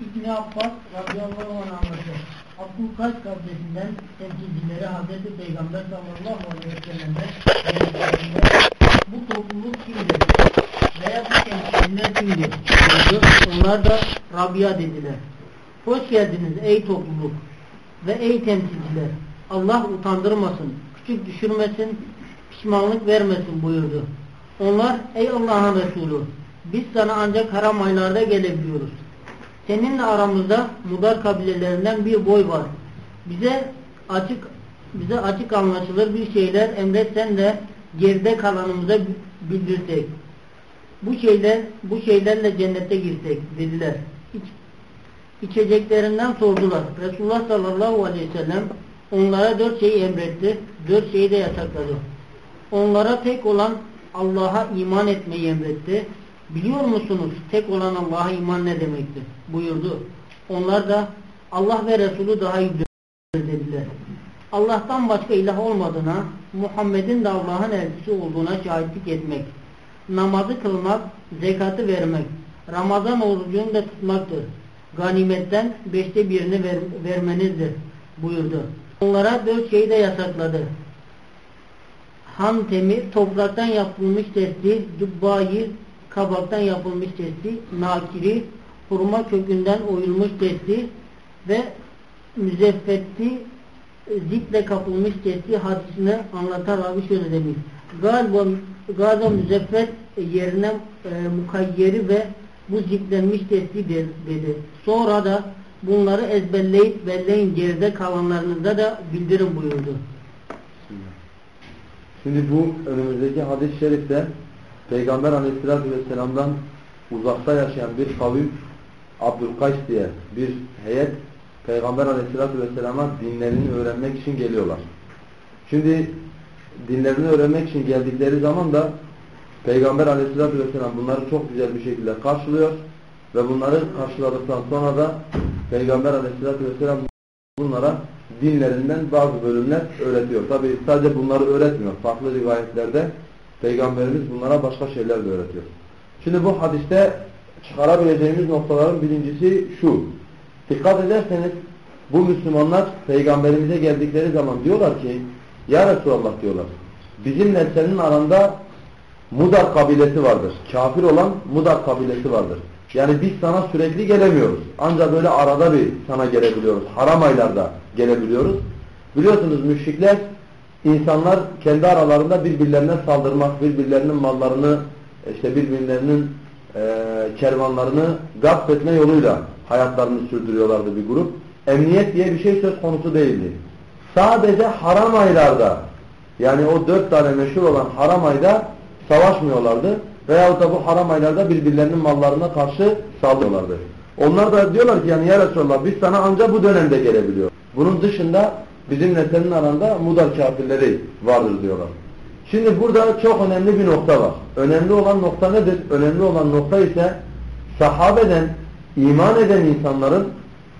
İbni Abbas radıyallahu anh anlatır. Abdülkaç kardeşinden temsilcileri Hazreti Peygamber sallallahu aleyhi ve geldiklerinde bu topluluk kimdir? Veya bu temsilciler kimdir? Onlar da Rabia dediler. Hoş geldiniz ey topluluk ve ey temsilciler. Allah utandırmasın, küçük düşürmesin, pişmanlık vermesin buyurdu. Onlar ey Allah'ın Resulü biz sana ancak haram aylarda gelebiliyoruz. Seninle aramızda mudar kabilelerinden bir boy var. Bize açık bize açık anlaşılır bir şeyler emretsen de geride kalanımıza bildirsek. Bu şeyler bu şeylerle cennete girsek dediler. İç, içeceklerinden sordular. Resulullah sallallahu aleyhi ve sellem onlara dört şeyi emretti. Dört şeyi de yasakladı. Onlara tek olan Allah'a iman etmeyi emretti. Biliyor musunuz tek olan Allah'a iman ne demektir? buyurdu. Onlar da Allah ve Resulü daha iyi dediler. Allah'tan başka ilah olmadığına, Muhammed'in de Allah'ın elçisi olduğuna şahitlik etmek, namazı kılmak, zekatı vermek, Ramazan orucunu da tutmaktır. Ganimetten beşte birini ver, vermenizdir buyurdu. Onlara dört şeyi de yasakladı. Ham temi, topraktan yapılmış testi, cubbayı, kabaktan yapılmış testi, nakiri, hurma kökünden oyulmuş testi ve müzeffetti zitle kapılmış testi hadisini anlatan abi şöyle demiş. Galiba, galiba müzeffet yerine e, mukayyeri ve bu ziplenmiş testi dedi. Sonra da bunları ezberleyip belleyin geride kalanlarınıza da bildirin buyurdu. Şimdi bu önümüzdeki hadis-i şerifte Peygamber aleyhissalatü vesselam'dan uzakta yaşayan bir kavim Abdülkays diye bir heyet Peygamber aleyhissalatü vesselama dinlerini öğrenmek için geliyorlar. Şimdi dinlerini öğrenmek için geldikleri zaman da Peygamber aleyhissalatü vesselam bunları çok güzel bir şekilde karşılıyor ve bunları karşıladıktan sonra da Peygamber aleyhissalatü vesselam bunlara dinlerinden bazı bölümler öğretiyor. Tabi sadece bunları öğretmiyor. Farklı rivayetlerde Peygamberimiz bunlara başka şeyler de öğretiyor. Şimdi bu hadiste çıkarabileceğimiz noktaların birincisi şu. Dikkat ederseniz bu Müslümanlar Peygamberimize geldikleri zaman diyorlar ki Ya Resulallah diyorlar. Bizimle senin aranda Mudar kabilesi vardır. Kafir olan Mudar kabilesi vardır. Yani biz sana sürekli gelemiyoruz. Ancak böyle arada bir sana gelebiliyoruz. Haram aylarda gelebiliyoruz. Biliyorsunuz müşrikler insanlar kendi aralarında birbirlerine saldırmak, birbirlerinin mallarını, işte birbirlerinin e, kervanlarını gasp etme yoluyla hayatlarını sürdürüyorlardı bir grup. Emniyet diye bir şey söz konusu değildi. Sadece haram aylarda yani o dört tane meşhur olan haram ayda savaşmıyorlardı. Veyahut da bu haram aylarda birbirlerinin mallarına karşı saldırıyorlardı. Onlar da diyorlar ki yani ya Resulallah biz sana ancak bu dönemde gelebiliyor. Bunun dışında bizimle senin aranda mudar kafirleri vardır diyorlar. Şimdi burada çok önemli bir nokta var. Önemli olan nokta nedir? Önemli olan nokta ise sahabeden, iman eden insanların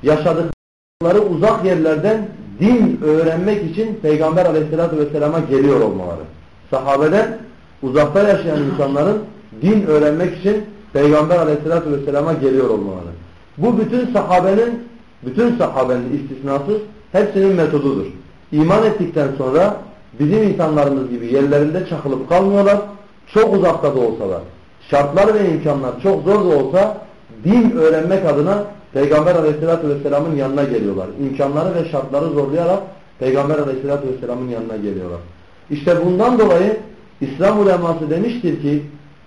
yaşadıkları uzak yerlerden din öğrenmek için Peygamber aleyhissalatü vesselama geliyor olmaları. Sahabeden uzakta yaşayan insanların din öğrenmek için Peygamber aleyhissalatü vesselama geliyor olmaları. Bu bütün sahabenin, bütün sahabenin istisnasız hepsinin metodudur. İman ettikten sonra bizim insanlarımız gibi yerlerinde çakılıp kalmıyorlar. Çok uzakta da olsalar. Şartlar ve imkanlar çok zor da olsa din öğrenmek adına Peygamber aleyhissalatü vesselamın yanına geliyorlar. İmkanları ve şartları zorlayarak Peygamber aleyhissalatü vesselamın yanına geliyorlar. İşte bundan dolayı İslam uleması demiştir ki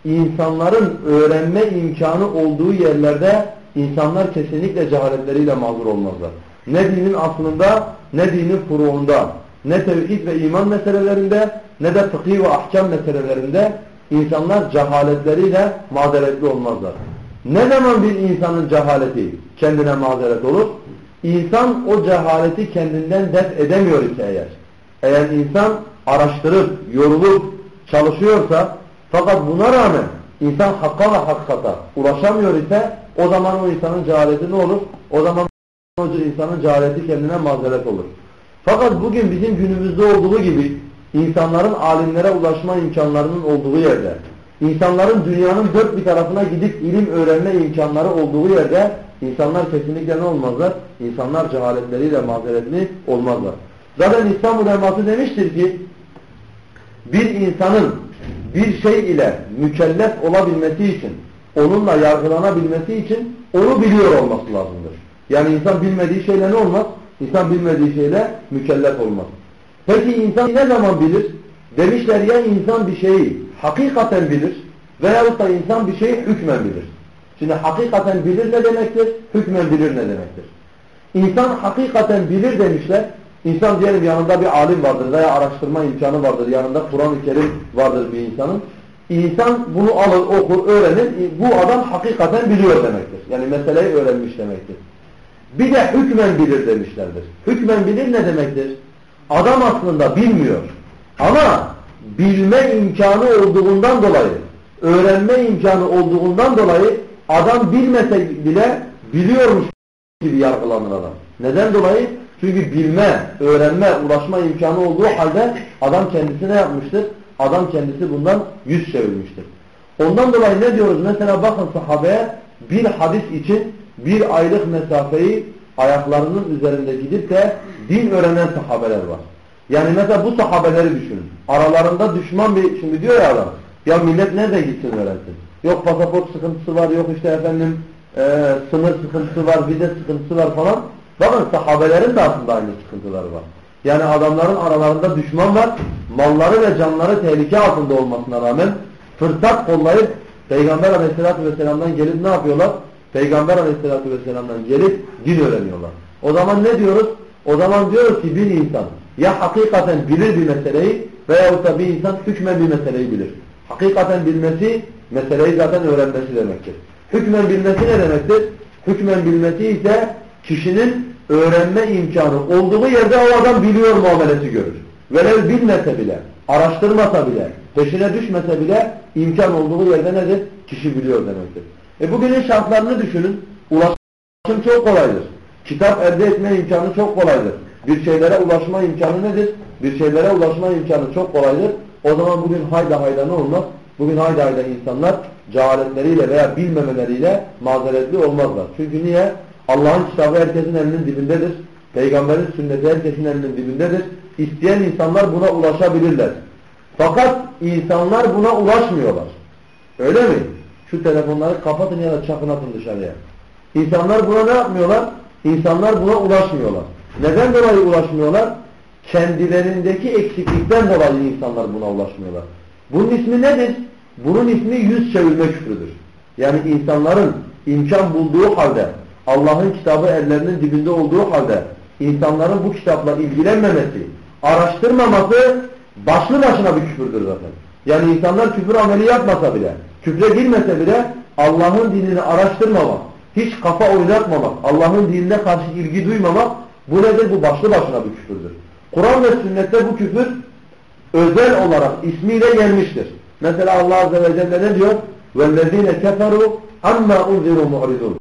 insanların öğrenme imkanı olduğu yerlerde insanlar kesinlikle cehaletleriyle mazur olmazlar. Ne dinin aslında ne dinin furuğunda ne tevhid ve iman meselelerinde ne de fıkhi ve ahkam meselelerinde insanlar cehaletleriyle mazeretli olmazlar. Ne zaman bir insanın cehaleti kendine mazeret olur? İnsan o cehaleti kendinden def edemiyor ise eğer. Eğer insan araştırıp, yorulup, çalışıyorsa fakat buna rağmen insan hakka ve hakikata ulaşamıyor ise o zaman o insanın cehaleti ne olur? O zaman o insanın cehaleti kendine mazeret olur. Fakat bugün bizim günümüzde olduğu gibi insanların alimlere ulaşma imkanlarının olduğu yerde İnsanların dünyanın dört bir tarafına gidip ilim öğrenme imkanları olduğu yerde insanlar kesinlikle ne olmazlar? İnsanlar cehaletleriyle mazeretli olmazlar. Zaten İslam uleması demiştir ki bir insanın bir şey ile mükellef olabilmesi için, onunla yargılanabilmesi için onu biliyor olması lazımdır. Yani insan bilmediği şeyle ne olmaz? İnsan bilmediği şeyle mükellef olmaz. Peki insan ne zaman bilir? Demişler ya insan bir şeyi hakikaten bilir veyahut da insan bir şeyi hükmen bilir. Şimdi hakikaten bilir ne demektir? Hükmen bilir ne demektir? İnsan hakikaten bilir demişler. İnsan diyelim yanında bir alim vardır veya araştırma imkanı vardır. Yanında Kur'an-ı Kerim vardır bir insanın. İnsan bunu alır, okur, öğrenir. Bu adam hakikaten biliyor demektir. Yani meseleyi öğrenmiş demektir. Bir de hükmen bilir demişlerdir. Hükmen bilir ne demektir? Adam aslında bilmiyor. Ama bilme imkanı olduğundan dolayı, öğrenme imkanı olduğundan dolayı adam bilmese bile biliyormuş gibi yargılanır adam. Neden dolayı? Çünkü bilme, öğrenme, ulaşma imkanı olduğu halde adam kendisi ne yapmıştır? Adam kendisi bundan yüz çevirmiştir. Ondan dolayı ne diyoruz? Mesela bakın sahabeye bir hadis için bir aylık mesafeyi ayaklarının üzerinde gidip de din öğrenen sahabeler var. Yani mesela bu sahabeleri düşünün. Aralarında düşman bir, şimdi diyor ya adam, ya millet nerede gitsin öğrensin? Yok pasaport sıkıntısı var, yok işte efendim e, sınır sıkıntısı var, vize sıkıntısı var falan. Bakın sahabelerin de aslında aynı sıkıntıları var. Yani adamların aralarında düşman var, malları ve canları tehlike altında olmasına rağmen fırsat kollayıp Peygamber aleyhissalatü vesselam'dan gelip ne yapıyorlar? Peygamber aleyhissalatü vesselam'dan gelip din öğreniyorlar. O zaman ne diyoruz? O zaman diyoruz ki bir insan ya hakikaten bilir bir meseleyi veyahut da bir insan hükmen bir meseleyi bilir. Hakikaten bilmesi meseleyi zaten öğrenmesi demektir. Hükmen bilmesi ne demektir? Hükmen bilmesi ise kişinin öğrenme imkanı olduğu yerde o adam biliyor muamelesi görür. Velev bilmese bile, araştırmasa bile, peşine düşmese bile imkan olduğu yerde nedir? Kişi biliyor demektir. E bugünün şartlarını düşünün. Ulaşım çok kolaydır. Kitap elde etme imkanı çok kolaydır. Bir şeylere ulaşma imkanı nedir? Bir şeylere ulaşma imkanı çok kolaydır. O zaman bugün hayda hayda ne olmaz? Bugün hayda hayda insanlar cehaletleriyle veya bilmemeleriyle mazeretli olmazlar. Çünkü niye? Allah'ın kitabı herkesin elinin dibindedir. Peygamberin sünneti herkesin elinin dibindedir. İsteyen insanlar buna ulaşabilirler. Fakat insanlar buna ulaşmıyorlar. Öyle mi? Şu telefonları kapatın ya da çakın atın dışarıya. İnsanlar buna ne yapmıyorlar? İnsanlar buna ulaşmıyorlar. Neden dolayı ulaşmıyorlar? Kendilerindeki eksiklikten dolayı insanlar buna ulaşmıyorlar. Bunun ismi nedir? Bunun ismi yüz çevirme küfrüdür. Yani insanların imkan bulduğu halde, Allah'ın kitabı ellerinin dibinde olduğu halde, insanların bu kitapla ilgilenmemesi, araştırmaması başlı başına bir küfürdür zaten. Yani insanlar küfür ameli yapmasa bile, küfre girmese bile Allah'ın dinini araştırmamak, hiç kafa oynatmamak, Allah'ın dinine karşı ilgi duymamak bu nedir? Bu başlı başına bir küfürdür. Kur'an ve sünnette bu küfür özel olarak ismiyle gelmiştir. Mesela Allah Azze ve Celle ne diyor? وَالَّذ۪ينَ كَفَرُوا اَمَّا اُنْذِرُوا مُعْرِضُونَ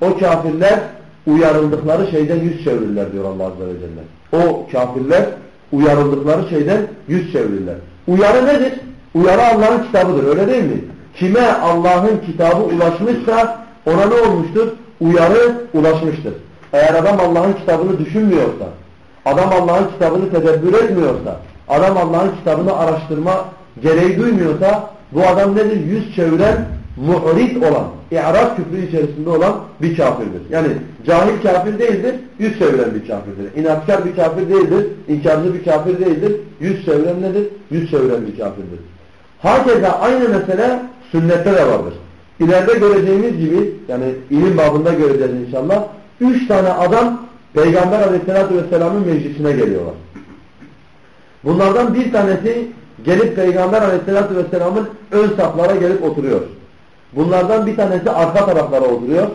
O kafirler uyarıldıkları şeyden yüz çevirirler diyor Allah Azze ve Celle. O kafirler uyarıldıkları şeyden yüz çevirirler. Uyarı nedir? Uyarı Allah'ın kitabıdır öyle değil mi? Kime Allah'ın kitabı ulaşmışsa ona ne olmuştur? Uyarı ulaşmıştır. Eğer adam Allah'ın kitabını düşünmüyorsa, adam Allah'ın kitabını tedebbür etmiyorsa, adam Allah'ın kitabını araştırma gereği duymuyorsa bu adam nedir? Yüz çeviren, mu'rid olan, i'raf küfrü içerisinde olan bir kafirdir. Yani cahil kafir değildir, yüz çeviren bir kafirdir. İnatkar bir kafir değildir, inkarcı bir kafir değildir. Yüz çeviren nedir? Yüz çeviren bir kafirdir. Hakeza aynı mesele sünnette de vardır. İleride göreceğimiz gibi, yani ilim babında göreceğiz inşallah, üç tane adam Peygamber aleyhissalatü vesselamın meclisine geliyorlar. Bunlardan bir tanesi gelip Peygamber aleyhissalatü vesselamın ön saflara gelip oturuyor. Bunlardan bir tanesi arka taraflara oturuyor.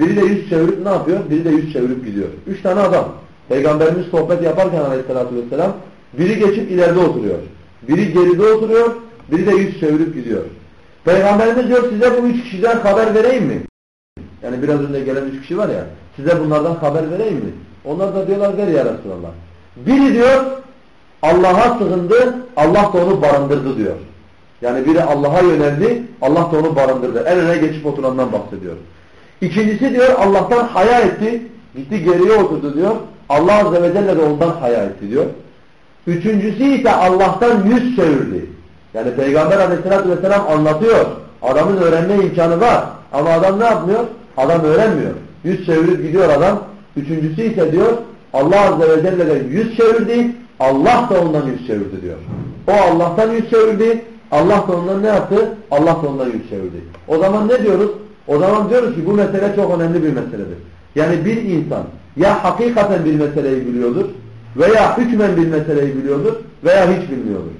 Biri de yüz çevirip ne yapıyor? Biri de yüz çevirip gidiyor. Üç tane adam. Peygamberimiz sohbet yaparken aleyhissalatü vesselam biri geçip ileride oturuyor. Biri geride oturuyor. Biri de yüz çevirip gidiyor. Peygamberimiz diyor size bu üç kişiden haber vereyim mi? Yani biraz önce gelen üç kişi var ya. Size bunlardan haber vereyim mi? Onlar da diyorlar ver ya Resulallah. Biri diyor Allah'a sığındı, Allah da onu barındırdı diyor. Yani biri Allah'a yöneldi, Allah da onu barındırdı. En öne geçip oturandan bahsediyor. İkincisi diyor Allah'tan haya etti, gitti geriye oturdu diyor. Allah Azze ve Celle de ondan haya etti diyor. Üçüncüsü ise Allah'tan yüz çevirdi. Yani Peygamber Aleyhisselatü vesselam anlatıyor. Adamın öğrenme imkanı var. Ama adam ne yapmıyor? Adam öğrenmiyor. Yüz çevirip gidiyor adam. Üçüncüsü ise diyor Allah Azze ve Celle'den yüz çevirdi. Allah da ondan yüz çevirdi diyor. O Allah'tan yüz çevirdi. Allah da ondan ne yaptı? Allah da ondan yüz çevirdi. O zaman ne diyoruz? O zaman diyoruz ki bu mesele çok önemli bir meseledir. Yani bir insan ya hakikaten bir meseleyi biliyordur veya hükmen bir meseleyi biliyordur veya hiç bilmiyordur.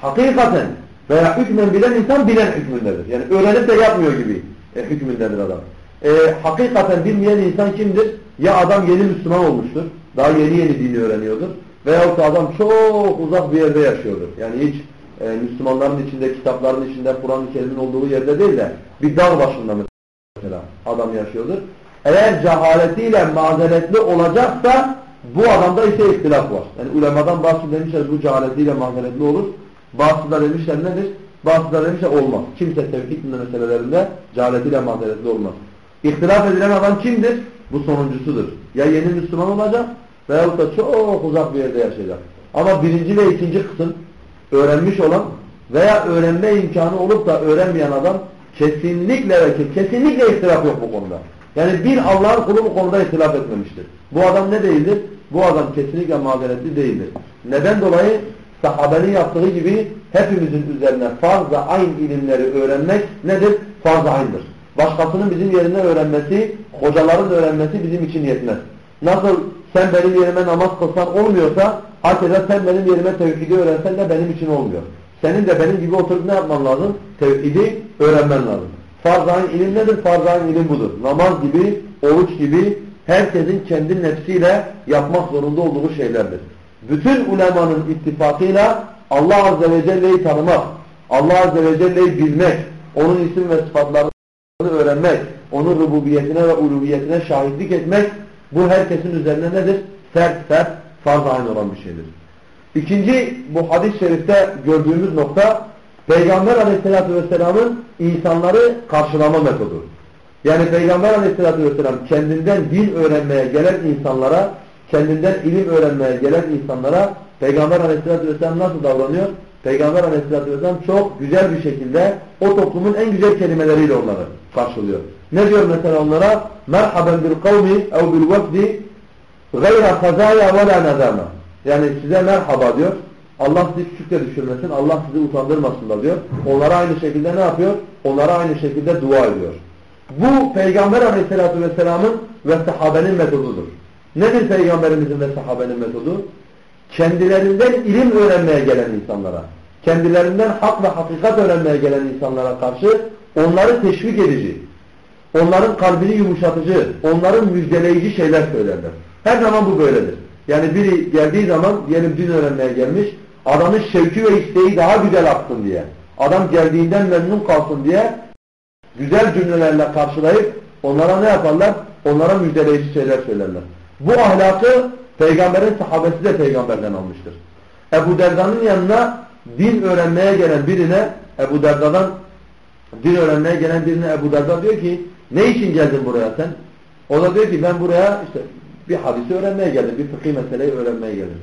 Hakikaten veya hükmen bilen insan bilen hükmündedir. Yani öğrenip de yapmıyor gibi e, hükmündedir adam. E, hakikaten bilmeyen insan kimdir? Ya adam yeni Müslüman olmuştur. Daha yeni yeni dini öğreniyordur. Veyahut da adam çok uzak bir yerde yaşıyordur. Yani hiç e, Müslümanların içinde, kitapların içinde, Kur'an-ı Kerim'in olduğu yerde değil de bir dağ başında mesela adam yaşıyordur. Eğer cehaletiyle mazeretli olacaksa bu adamda ise ihtilaf var. Yani ulemadan bazı demişler bu cehaletiyle mazeretli olur. Bazı da demişler nedir? Bazı da demişler olmaz. Kimse tevhid meselelerinde cehaletiyle mazeretli olmaz. İhtilaf edilen adam kimdir? Bu sonuncusudur. Ya yeni Müslüman olacak veyahut da çok uzak bir yerde yaşayacak. Ama birinci ve ikinci kısım öğrenmiş olan veya öğrenme imkanı olup da öğrenmeyen adam kesinlikle ve kesinlikle ihtilaf yok bu konuda. Yani bir Allah'ın kulu bu konuda ihtilaf etmemiştir. Bu adam ne değildir? Bu adam kesinlikle mazeretli değildir. Neden dolayı? Sahabenin yaptığı gibi hepimizin üzerine farz-ı ayn ilimleri öğrenmek nedir? Farz-ı ayn'dır. Başkasının bizim yerine öğrenmesi, hocaların öğrenmesi bizim için yetmez. Nasıl sen benim yerime namaz kılsan olmuyorsa, hakeza sen benim yerime tevhidi öğrensen de benim için olmuyor. Senin de benim gibi oturup ne yapman lazım? Tevhidi öğrenmen lazım. Farz-ı ilim nedir? Farz-ı ilim budur. Namaz gibi, oruç gibi herkesin kendi nefsiyle yapmak zorunda olduğu şeylerdir. Bütün ulemanın ittifakıyla Allah Azze ve Celle'yi tanımak, Allah Azze ve Celle'yi bilmek, onun isim ve sıfatlarını öğrenmek, onun rububiyetine ve uluhiyetine şahitlik etmek bu herkesin üzerine nedir? Sert sert farz aynı olan bir şeydir. İkinci bu hadis-i şerifte gördüğümüz nokta Peygamber aleyhissalatü vesselamın insanları karşılama metodu. Yani Peygamber aleyhissalatü vesselam kendinden din öğrenmeye gelen insanlara, kendinden ilim öğrenmeye gelen insanlara Peygamber aleyhissalatü vesselam nasıl davranıyor? Peygamber aleyhissalatü vesselam çok güzel bir şekilde o toplumun en güzel kelimeleriyle onları karşılıyor. Ne diyor mesela onlara? Merhaben bil kavmi ev bil vefdi gayra kazaya ve la nadama. Yani size merhaba diyor. Allah sizi küçük de düşürmesin, Allah sizi utandırmasın da diyor. Onlara aynı şekilde ne yapıyor? Onlara aynı şekilde dua ediyor. Bu Peygamber aleyhissalatü vesselamın ve sahabenin metodudur. Nedir Peygamberimizin ve sahabenin metodu? Kendilerinden ilim öğrenmeye gelen insanlara, kendilerinden hak ve hakikat öğrenmeye gelen insanlara karşı onları teşvik edici, onların kalbini yumuşatıcı, onların müjdeleyici şeyler söylerler. Her zaman bu böyledir. Yani biri geldiği zaman diyelim din öğrenmeye gelmiş, adamın şevki ve isteği daha güzel aksın diye, adam geldiğinden memnun kalsın diye güzel cümlelerle karşılayıp onlara ne yaparlar? Onlara müjdeleyici şeyler söylerler. Bu ahlakı peygamberin sahabesi de peygamberden almıştır. Ebu Derda'nın yanına din öğrenmeye gelen birine Ebu Derda'dan din öğrenmeye gelen birine Ebu Derda diyor ki ne için geldin buraya sen? O da diyor ki ben buraya işte bir hadisi öğrenmeye geldim. Bir fıkhi meseleyi öğrenmeye geldim.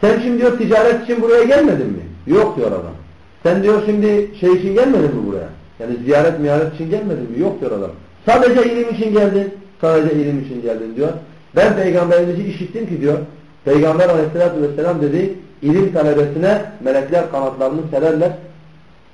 Sen şimdi diyor ticaret için buraya gelmedin mi? Yok diyor adam. Sen diyor şimdi şey için gelmedin mi buraya? Yani ziyaret miyaret için gelmedin mi? Yok diyor adam. Sadece ilim için geldin. Sadece ilim için geldin diyor. Ben peygamberimizi işittim ki diyor. Peygamber aleyhissalatü vesselam dedi ilim talebesine melekler kanatlarını sererler.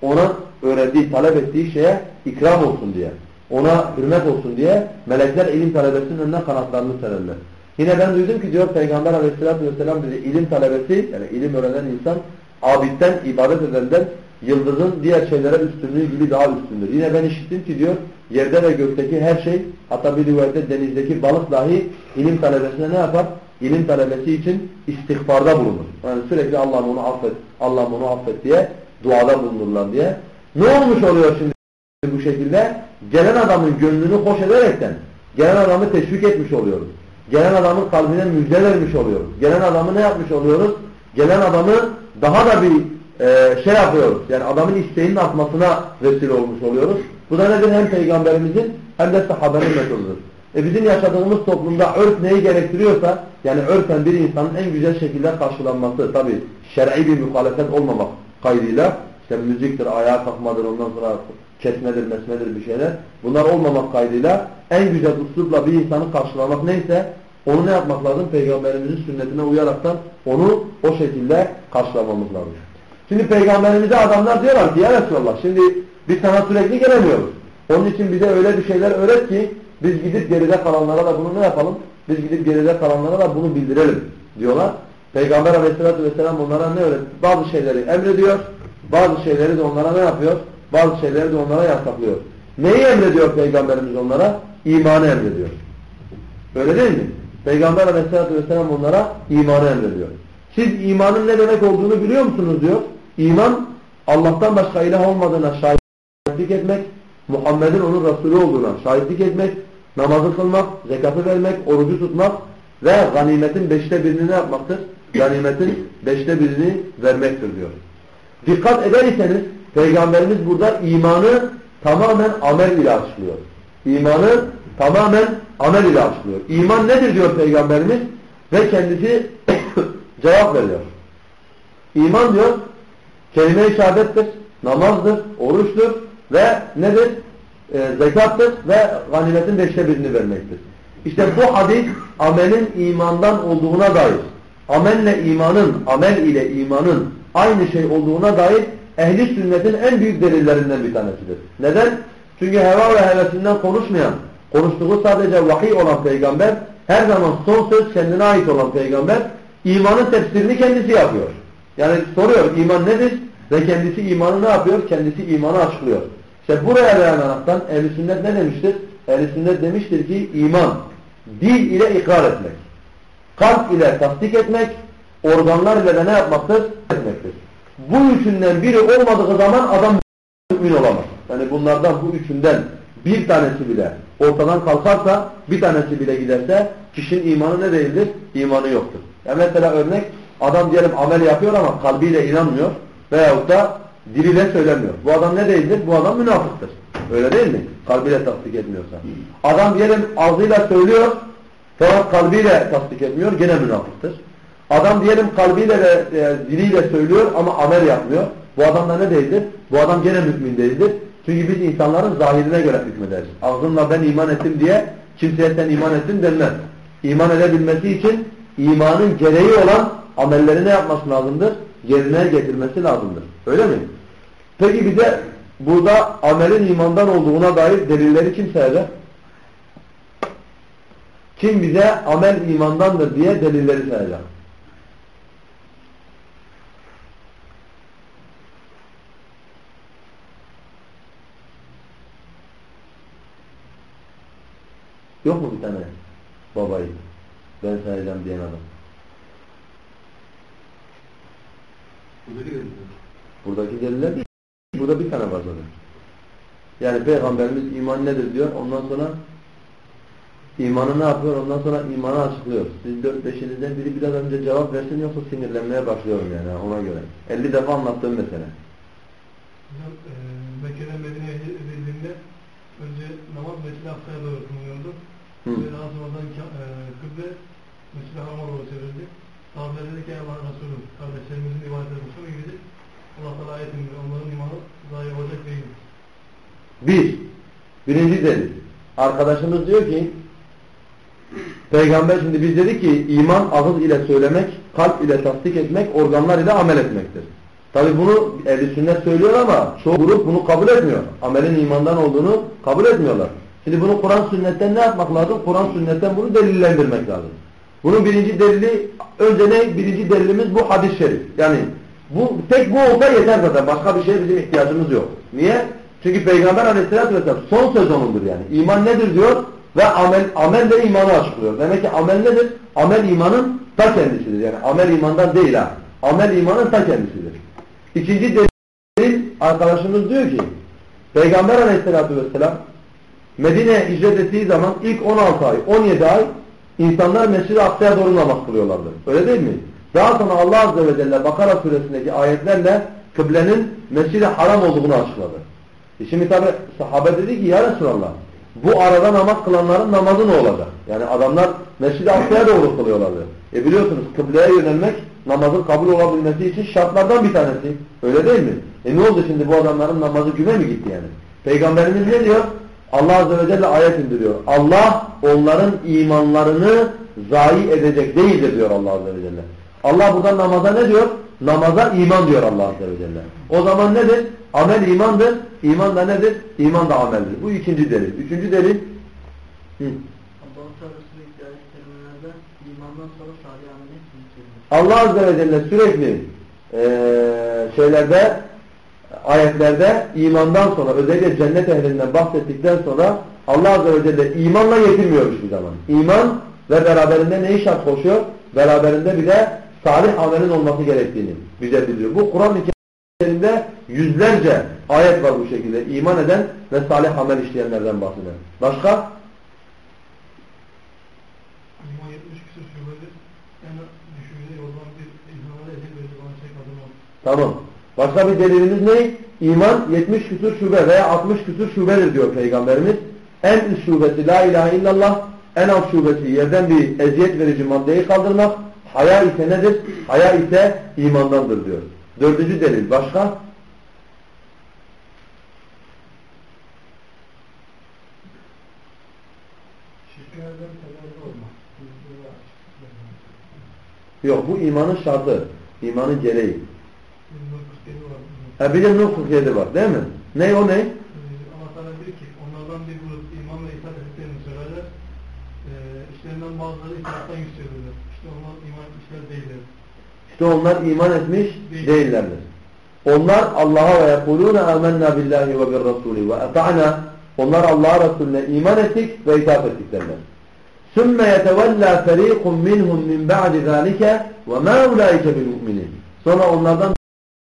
Ona öğrendiği, talep ettiği şeye ikram olsun diye. Ona hürmet olsun diye melekler ilim talebesinin önüne kanatlarını sererler. Yine ben duydum ki diyor Peygamber aleyhissalatü vesselam dedi ilim talebesi yani ilim öğrenen insan abitten, ibadet edenden yıldızın diğer şeylere üstünlüğü gibi daha üstündür. Yine ben işittim ki diyor yerde ve gökteki her şey hatta bir rivayette denizdeki balık dahi ilim talebesine ne yapar? İlim talebesi için istiğfarda bulunur. Yani sürekli Allah'ım onu affet, Allah'ım onu affet diye duada bulunurlar diye. Ne olmuş oluyor şimdi bu şekilde? Gelen adamın gönlünü hoş ederekten gelen adamı teşvik etmiş oluyoruz. Gelen adamın kalbine müjde vermiş oluyoruz. Gelen adamı ne yapmış oluyoruz? Gelen adamı daha da bir e, şey yapıyoruz. Yani adamın isteğinin artmasına vesile olmuş oluyoruz. Bu da nedir? Hem peygamberimizin hem de sahabenin metodudur. E bizim yaşadığımız toplumda örf neyi gerektiriyorsa yani örfen bir insanın en güzel şekilde karşılanması tabi şer'i bir muhalefet olmamak kaydıyla işte müziktir, ayağa kalkmadır, ondan sonra kesmedir, mesmedir bir şeyler. Bunlar olmamak kaydıyla en güzel üslupla bir insanı karşılamak neyse onu ne yapmak lazım? Peygamberimizin sünnetine uyaraktan onu o şekilde karşılamamız lazım. Şimdi peygamberimize adamlar diyorlar ki ya Resulallah şimdi biz sana sürekli gelemiyoruz. Onun için bize öyle bir şeyler öğret ki biz gidip geride kalanlara da bunu ne yapalım? Biz gidip geride kalanlara da bunu bildirelim diyorlar. Peygamber aleyhissalatü vesselam onlara ne öğretti? Bazı şeyleri emrediyor, bazı şeyleri de onlara ne yapıyor? Bazı şeyleri de onlara yasaklıyor. Neyi emrediyor Peygamberimiz onlara? İmanı emrediyor. Öyle değil mi? Peygamber aleyhissalatü vesselam onlara imanı emrediyor. Siz imanın ne demek olduğunu biliyor musunuz diyor. İman Allah'tan başka ilah olmadığına şahitlik etmek, Muhammed'in onun Resulü olduğuna şahitlik etmek, namazı kılmak, zekatı vermek, orucu tutmak ve ganimetin beşte birini ne yapmaktır? Ganimetin beşte birini vermektir diyor. Dikkat ederseniz Peygamberimiz burada imanı tamamen amel ile açıklıyor. İmanı tamamen amel ile açıklıyor. İman nedir diyor Peygamberimiz ve kendisi cevap veriyor. İman diyor kelime-i şehadettir, namazdır, oruçtur ve nedir? E, zekattır ve ganimetin beşte birini vermektir. İşte bu hadis amelin imandan olduğuna dair, amelle imanın, amel ile imanın aynı şey olduğuna dair ehli sünnetin en büyük delillerinden bir tanesidir. Neden? Çünkü heva ve hevesinden konuşmayan, konuştuğu sadece vahiy olan peygamber, her zaman son söz kendine ait olan peygamber, imanın tefsirini kendisi yapıyor. Yani soruyor iman nedir? Ve kendisi imanı ne yapıyor? Kendisi imanı açıklıyor. İşte buraya dayanaraktan ehl sünnet ne demiştir? ehl sünnet demiştir ki iman dil ile ikrar etmek. Kalp ile tasdik etmek, organlar ile de ne yapmaktır? Etmektir. Bu üçünden biri olmadığı zaman adam mümin olamaz. Yani bunlardan bu üçünden bir tanesi bile ortadan kalkarsa, bir tanesi bile giderse kişinin imanı ne değildir? İmanı yoktur. Ya mesela örnek adam diyelim amel yapıyor ama kalbiyle inanmıyor veyahut da diliyle söylemiyor. Bu adam ne değildir? Bu adam münafıktır. Öyle değil mi? Kalbiyle tasdik etmiyorsa. Adam diyelim ağzıyla söylüyor fakat kalbiyle tasdik etmiyor. Gene münafıktır. Adam diyelim kalbiyle ve e, diliyle söylüyor ama amel yapmıyor. Bu adam da ne değildir? Bu adam gene mümin değildir. Çünkü biz insanların zahirine göre hükmederiz. Ağzımla ben iman ettim diye kimseye sen iman ettin denmez. İman edebilmesi için imanın gereği olan amelleri ne yapması lazımdır? Yerine getirmesi lazımdır. Öyle mi? Peki bize burada amelin imandan olduğuna dair delilleri kim sayacak? Kim bize amel imandandır diye delilleri sayacak? Yok mu bir tane babayı? Ben sayacağım diyen adam. Buradaki deliller değil. Burada bir tane var zaten. Yani Peygamberimiz iman nedir diyor. Ondan sonra imanı ne yapıyor? Ondan sonra imanı açıklıyor. Siz dört beşinizden biri biraz önce cevap versin yoksa sinirlenmeye başlıyorum yani ona göre. 50 defa anlattığım mesele. Hocam e, Mekke'den Medine'ye edildiğinde önce namaz Mescid-i Aksa'ya doğru kılınıyordu. Ve daha sonradan e, kıble Mescid-i Haram'a doğru çevrildi. Sahabeler dedi ki Allah Resulü kardeşlerimizin ibadetleri hoşuna gidecek. Allah Teala ayet indiriyor. Onların imanı zayi olacak değil. Bir, birinci delil. Arkadaşımız diyor ki Peygamber şimdi biz dedik ki iman ağız ile söylemek, kalp ile tasdik etmek, organlar ile amel etmektir. Tabi bunu ehl sünnet söylüyor ama çoğu grup bunu kabul etmiyor. Amelin imandan olduğunu kabul etmiyorlar. Şimdi bunu Kur'an sünnetten ne yapmak lazım? Kur'an sünnetten bunu delillendirmek lazım. Bunun birinci delili önce ne? Birinci delilimiz bu hadis-i şerif. Yani bu tek bu olsa yeter zaten. Başka bir şeye bizim ihtiyacımız yok. Niye? Çünkü Peygamber aleyhissalatü vesselam son söz onundur yani. İman nedir diyor ve amel, amelle imanı açıklıyor. Demek ki amel nedir? Amel imanın ta kendisidir. Yani amel imandan değil ha. Amel imanın ta kendisidir. İkinci delil arkadaşımız diyor ki Peygamber aleyhissalatü vesselam Medine'ye hicret ettiği zaman ilk 16 ay, 17 ay insanlar Mescid-i Aksa'ya doğru namaz kılıyorlardı. Öyle değil mi? Daha sonra Allah Azze ve Celle Bakara suresindeki ayetlerle kıblenin mescid haram olduğunu açıkladı. E şimdi tabi sahabe dedi ki ya Resulallah bu arada namaz kılanların namazı ne olacak? Yani adamlar Mescid-i Aksa'ya doğru kılıyorlardı. E biliyorsunuz kıbleye yönelmek namazın kabul olabilmesi için şartlardan bir tanesi. Öyle değil mi? E ne oldu şimdi bu adamların namazı güme mi gitti yani? Peygamberimiz ne diyor? Allah Azze ve Celle ayet indiriyor. Allah onların imanlarını zayi edecek değildir diyor Allah Azze ve Celle. Allah buradan namaza ne diyor? Namaza iman diyor Allah Azze ve Celle. O zaman nedir? Amel imandır. İman da nedir? İman da ameldir. Bu ikinci delil. Üçüncü delil. Hı. Allah Azze ve Celle sürekli eee şeylerde ayetlerde imandan sonra özellikle cennet ehlinden bahsettikten sonra Allah Azze ve Celle imanla yetinmiyormuş bir zaman. İman ve beraberinde neyi şart koşuyor? Beraberinde bir de salih amelin olması gerektiğini bize bildiriyor. Bu Kur'an-ı Kerim'de yüzlerce ayet var bu şekilde. iman eden ve salih amel işleyenlerden bahseden. Başka? İman 70 küsur şubedir. Yani düşüğünde yoldan bir insanlara ezil verici olan şey. Tamam. Başka bir delilimiz ne? İman 70 küsur şube veya 60 küsur şubedir diyor Peygamberimiz. En üst şubesi la ilahe illallah, en alt şubesi yerden bir eziyet verici maddeyi kaldırmak. Haya ise nedir? Haya ise imandandır diyor. Dördüncü delil. Başka? Yok bu imanın şartı. imanın gereği. Bunun kıskeli var. Ha bir de Nuh 47 var değil mi? Ne o ne? Ee, Allah Teala diyor ki onlardan bir grup iman ve itaat ettiklerini söylerler. Ee, işlerinden bazıları itaattan yüz çevirirler. İşte onlar iman işler değiller. İşte onlar iman etmiş değillerdir. Onlar Allah'a ve yekulûne amennâ billahi ve bir rasûlî ve eta'nâ Onlar Allah'a Resulüne iman ettik ve itaat ettik derler. ثُمَّ يَتَوَلَّى فَر۪يقٌ مِّنْهُمْ مِنْ بَعْدِ ذَٰلِكَ وَمَا اُولَٰئِكَ بِالْمُؤْمِنِينَ Sonra onlardan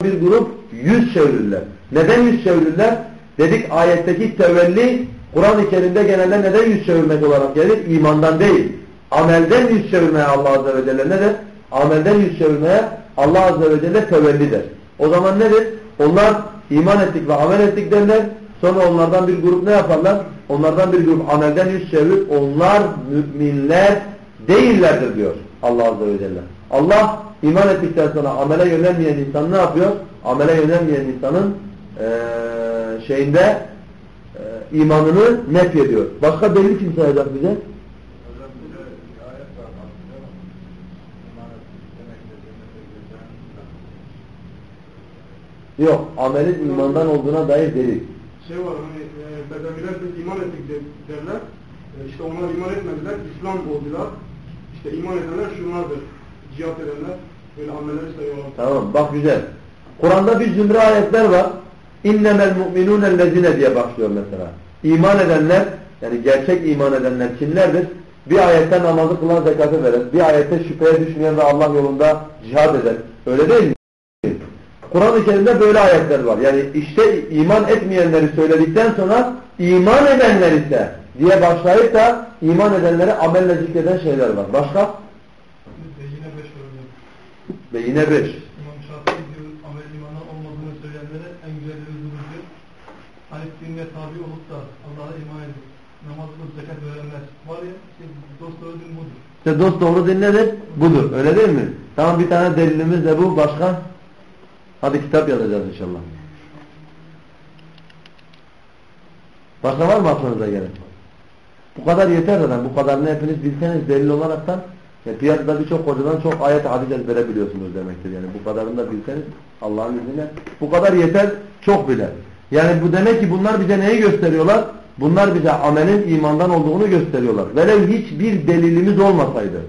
bir grup yüz çevirirler. Neden yüz çevirirler? Dedik ayetteki tevelli Kur'an-ı Kerim'de genelde neden yüz çevirmek olarak gelir? İmandan değil. Amelden yüz çevirmeye Allah Azze ve Celle nedir? Amelden yüz çevirmeye Allah Azze ve Celle tevelli der. O zaman nedir? Onlar iman ettik ve amel ettik derler. Sonra onlardan bir grup ne yaparlar? Onlardan bir grup amelden yüz çevirir. Onlar müminler değillerdir diyor Allah Azze ve Celle. Allah iman ettikten sonra amele yönelmeyen insan ne yapıyor? Amele yönelmeyen insanın eee, şeyinde eee, imanını nef ediyor. Başka belli kim sayacak bize? Yok. Amelin imandan olduğuna dair delil. Şey var hani e, Bedeviler biz iman ettik de- derler. E, işte onlar iman etmediler. İslam oldular. İşte iman edenler şunlardır. Cihat edenler. Böyle amelleri sayıyorlar. Tamam bak güzel. Kur'an'da bir zümre ayetler var. İnnemel mu'minûnellezine diye başlıyor mesela. İman edenler yani gerçek iman edenler kimlerdir? Bir ayette namazı kılan zekatı veren, bir ayette şüpheye düşmeyen ve Allah yolunda cihad eden. Öyle değil mi? Kur'an-ı Kerim'de böyle ayetler var. Yani işte iman etmeyenleri söyledikten sonra iman edenler ise diye başlayıp da iman edenleri amelle zikreden şeyler var. Başka? Ve yine beş var hocam. Ve yine beş. İmam Şafii diyor amel imana olmadığını söyleyenlere en güzel huzur diyor. Hani dinle tabi olup da Allah'a iman edip namaz kılıp zekat verenler var ya işte dost doğru din budur. İşte dost doğru din nedir? Budur. Öyle değil mi? Tamam bir tane delilimiz de bu. Başka? Hadi kitap yazacağız inşallah. Başka var mı aklınıza gelen? Bu kadar yeter zaten. Bu kadarını hepiniz bilseniz delil olaraktan ya piyasada birçok hocadan çok ayet hadis ezbere biliyorsunuz demektir. Yani bu kadarını da bilseniz Allah'ın izniyle bu kadar yeter çok bile. Yani bu demek ki bunlar bize neyi gösteriyorlar? Bunlar bize amelin imandan olduğunu gösteriyorlar. Velev hiçbir delilimiz olmasaydı.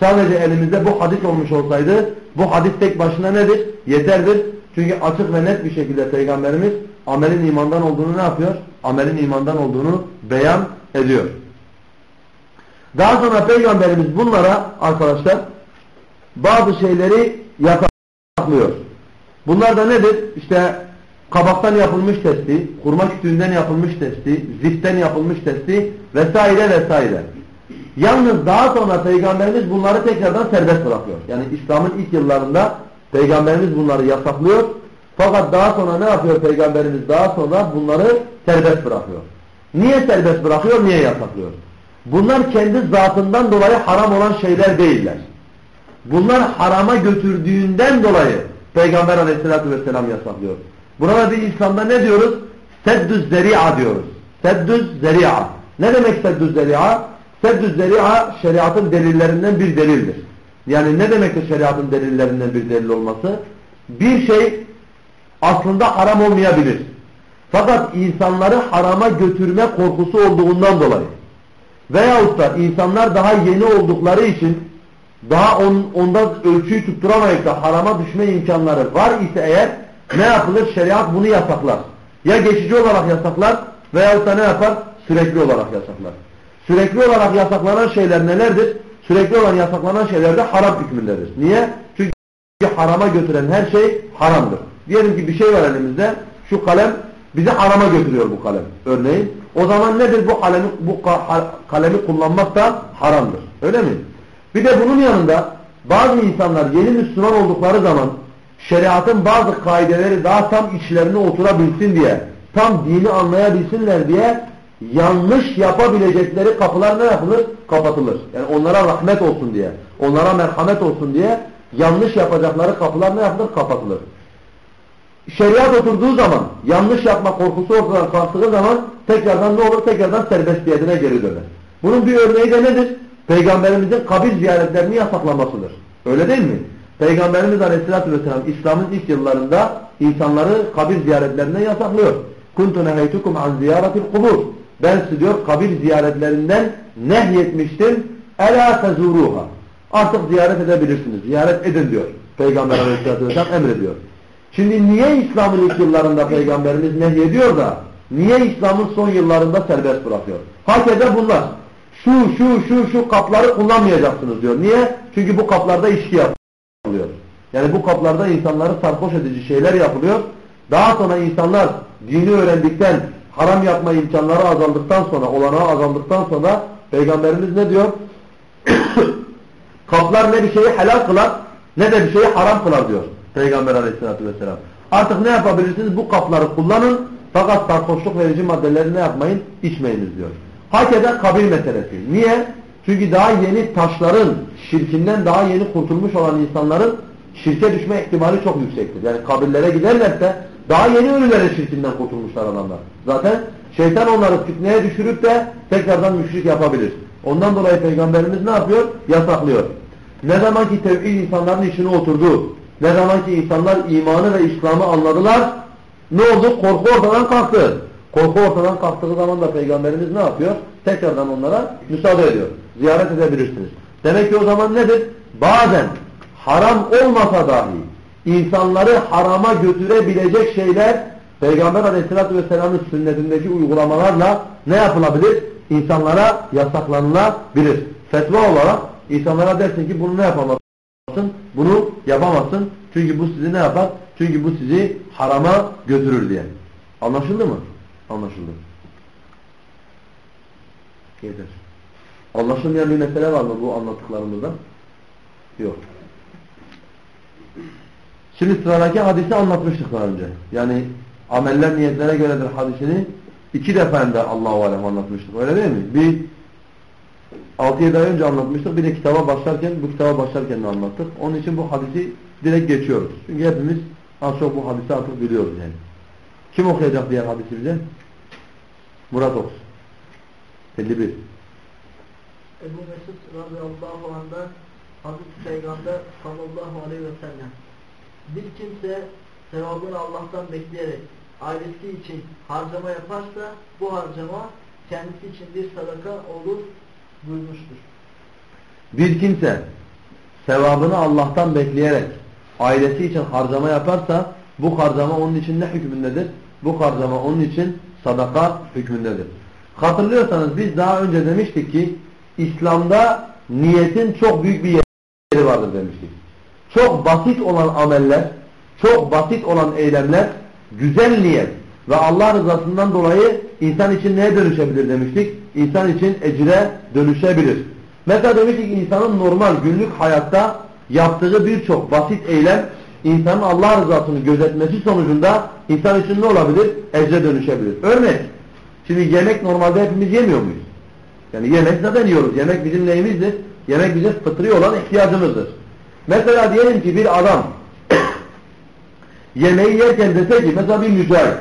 Sadece elimizde bu hadis olmuş olsaydı bu hadis tek başına nedir? Yeterdir. Çünkü açık ve net bir şekilde Peygamberimiz amelin imandan olduğunu ne yapıyor? Amelin imandan olduğunu beyan ediyor. Daha sonra Peygamberimiz bunlara arkadaşlar bazı şeyleri yasaklıyor. Bunlar da nedir? İşte kabaktan yapılmış testi, kurma kütüğünden yapılmış testi, ziften yapılmış testi vesaire vesaire. Yalnız daha sonra Peygamberimiz bunları tekrardan serbest bırakıyor. Yani İslam'ın ilk yıllarında Peygamberimiz bunları yasaklıyor. Fakat daha sonra ne yapıyor Peygamberimiz? Daha sonra bunları serbest bırakıyor. Niye serbest bırakıyor? Niye yasaklıyor? Bunlar kendi zatından dolayı haram olan şeyler değiller. Bunlar harama götürdüğünden dolayı Peygamber aleyhissalatü vesselam yasaklıyor. Burada biz İslam'da ne diyoruz? Seddüz zeri'a diyoruz. Seddüz zeri'a. Ne demek seddüz zeri'a? Seddüz zeri'a şeriatın delillerinden bir delildir. Yani ne demektir şeriatın delillerinden bir delil olması? Bir şey aslında haram olmayabilir. Fakat insanları harama götürme korkusu olduğundan dolayı veyahut da insanlar daha yeni oldukları için daha on, onda ölçüyü tutturamayıp da harama düşme imkanları var ise eğer ne yapılır? Şeriat bunu yasaklar. Ya geçici olarak yasaklar veyahut da ne yapar? Sürekli olarak yasaklar. Sürekli olarak yasaklanan şeyler nelerdir? Sürekli olan yasaklanan şeyler de haram hükmündedir. Niye? Çünkü harama götüren her şey haramdır. Diyelim ki bir şey var elimizde. Şu kalem bizi harama götürüyor bu kalem. Örneğin. O zaman nedir bu kalemi, bu kalemi kullanmak da haramdır. Öyle mi? Bir de bunun yanında bazı insanlar yeni Müslüman oldukları zaman şeriatın bazı kaideleri daha tam içlerine oturabilsin diye, tam dini anlayabilsinler diye yanlış yapabilecekleri kapılar ne yapılır? Kapatılır. Yani onlara rahmet olsun diye, onlara merhamet olsun diye yanlış yapacakları kapılar ne yapılır? Kapatılır. Şeriat oturduğu zaman, yanlış yapma korkusu ortadan kalktığı zaman tekrardan ne olur? Tekrardan serbestiyetine geri döner. Bunun bir örneği de nedir? Peygamberimizin kabir ziyaretlerini yasaklamasıdır. Öyle değil mi? Peygamberimiz Aleyhisselatü Vesselam İslam'ın ilk yıllarında insanları kabir ziyaretlerinden yasaklıyor. Kuntu neheytukum an ziyaratil kubur. Ben size diyor kabir ziyaretlerinden nehyetmiştim. Ela tezuruha. Artık ziyaret edebilirsiniz. Ziyaret edin diyor. Peygamber Aleyhisselatü Vesselam emrediyor. Şimdi niye İslam'ın ilk yıllarında Peygamberimiz nehyediyor da niye İslam'ın son yıllarında serbest bırakıyor? Hakeza bunlar. Şu şu şu şu kapları kullanmayacaksınız diyor. Niye? Çünkü bu kaplarda içki yapılıyor. Yani bu kaplarda insanları sarhoş edici şeyler yapılıyor. Daha sonra insanlar dini öğrendikten, haram yapma imkanları azaldıktan sonra, olanağı azaldıktan sonra Peygamberimiz ne diyor? Kaplar ne bir şeyi helal kılar ne de bir şeyi haram kılar diyor. Peygamber aleyhissalatü vesselam. Artık ne yapabilirsiniz? Bu kapları kullanın fakat sarhoşluk verici maddeleri ne yapmayın? İçmeyiniz diyor. Hakeda kabir meselesi. Niye? Çünkü daha yeni taşların şirkinden daha yeni kurtulmuş olan insanların şirke düşme ihtimali çok yüksektir. Yani kabirlere giderlerse daha yeni ölülerin şirkinden kurtulmuşlar adamlar. Zaten şeytan onları fitneye düşürüp de tekrardan müşrik yapabilir. Ondan dolayı Peygamberimiz ne yapıyor? Yasaklıyor. Ne zaman ki tevhid insanların içine oturdu, ne zaman ki insanlar imanı ve İslam'ı anladılar, ne oldu? Korku ortadan kalktı. Korku ortadan kalktığı zaman da Peygamberimiz ne yapıyor? Tekrardan onlara müsaade ediyor. Ziyaret edebilirsiniz. Demek ki o zaman nedir? Bazen haram olmasa dahi insanları harama götürebilecek şeyler Peygamber Aleyhisselatü Vesselam'ın sünnetindeki uygulamalarla ne yapılabilir? İnsanlara yasaklanılabilir. Fetva olarak insanlara dersin ki bunu ne yapamazsın? Bunu yapamazsın. Çünkü bu sizi ne yapar? Çünkü bu sizi harama götürür diye. Anlaşıldı mı? Anlaşıldı. Yeter. Anlaşılmayan bir mesele var mı bu anlattıklarımızda? Yok. Şimdi sıradaki hadisi anlatmıştık daha önce. Yani ameller niyetlere göredir hadisini iki defa da Allahu Alem anlatmıştık. Öyle değil mi? Bir 6-7 ay önce anlatmıştık. Bir de kitaba başlarken, bu kitaba başlarken de anlattık. Onun için bu hadisi direkt geçiyoruz. Çünkü hepimiz az çok bu hadisi artık biliyoruz yani. Kim okuyacak diğer hadisi bize? Murat okusun. 51. Ebu Mesud radıyallahu anh'dan Hazreti Peygamber sallallahu aleyhi ve sellem bir kimse sevabını Allah'tan bekleyerek ailesi için harcama yaparsa bu harcama kendisi için bir sadaka olur buyurmuştur. Bir kimse sevabını Allah'tan bekleyerek ailesi için harcama yaparsa bu harcama onun için ne hükmündedir? Bu harcama onun için sadaka hükmündedir. Hatırlıyorsanız biz daha önce demiştik ki İslam'da niyetin çok büyük bir yeri vardır demiştik. Çok basit olan ameller, çok basit olan eylemler, güzel niyet ve Allah rızasından dolayı insan için neye dönüşebilir demiştik? İnsan için ecire dönüşebilir. Mesela demiştik insanın normal günlük hayatta yaptığı birçok basit eylem insanın Allah rızasını gözetmesi sonucunda insan için ne olabilir? Ecre dönüşebilir. Örnek. Şimdi yemek normalde hepimiz yemiyor muyuz? Yani yemek zaten yiyoruz. Yemek bizim neyimizdir? Yemek bize fıtri olan ihtiyacımızdır. Mesela diyelim ki bir adam yemeği yerken dese ki mesela bir mücahit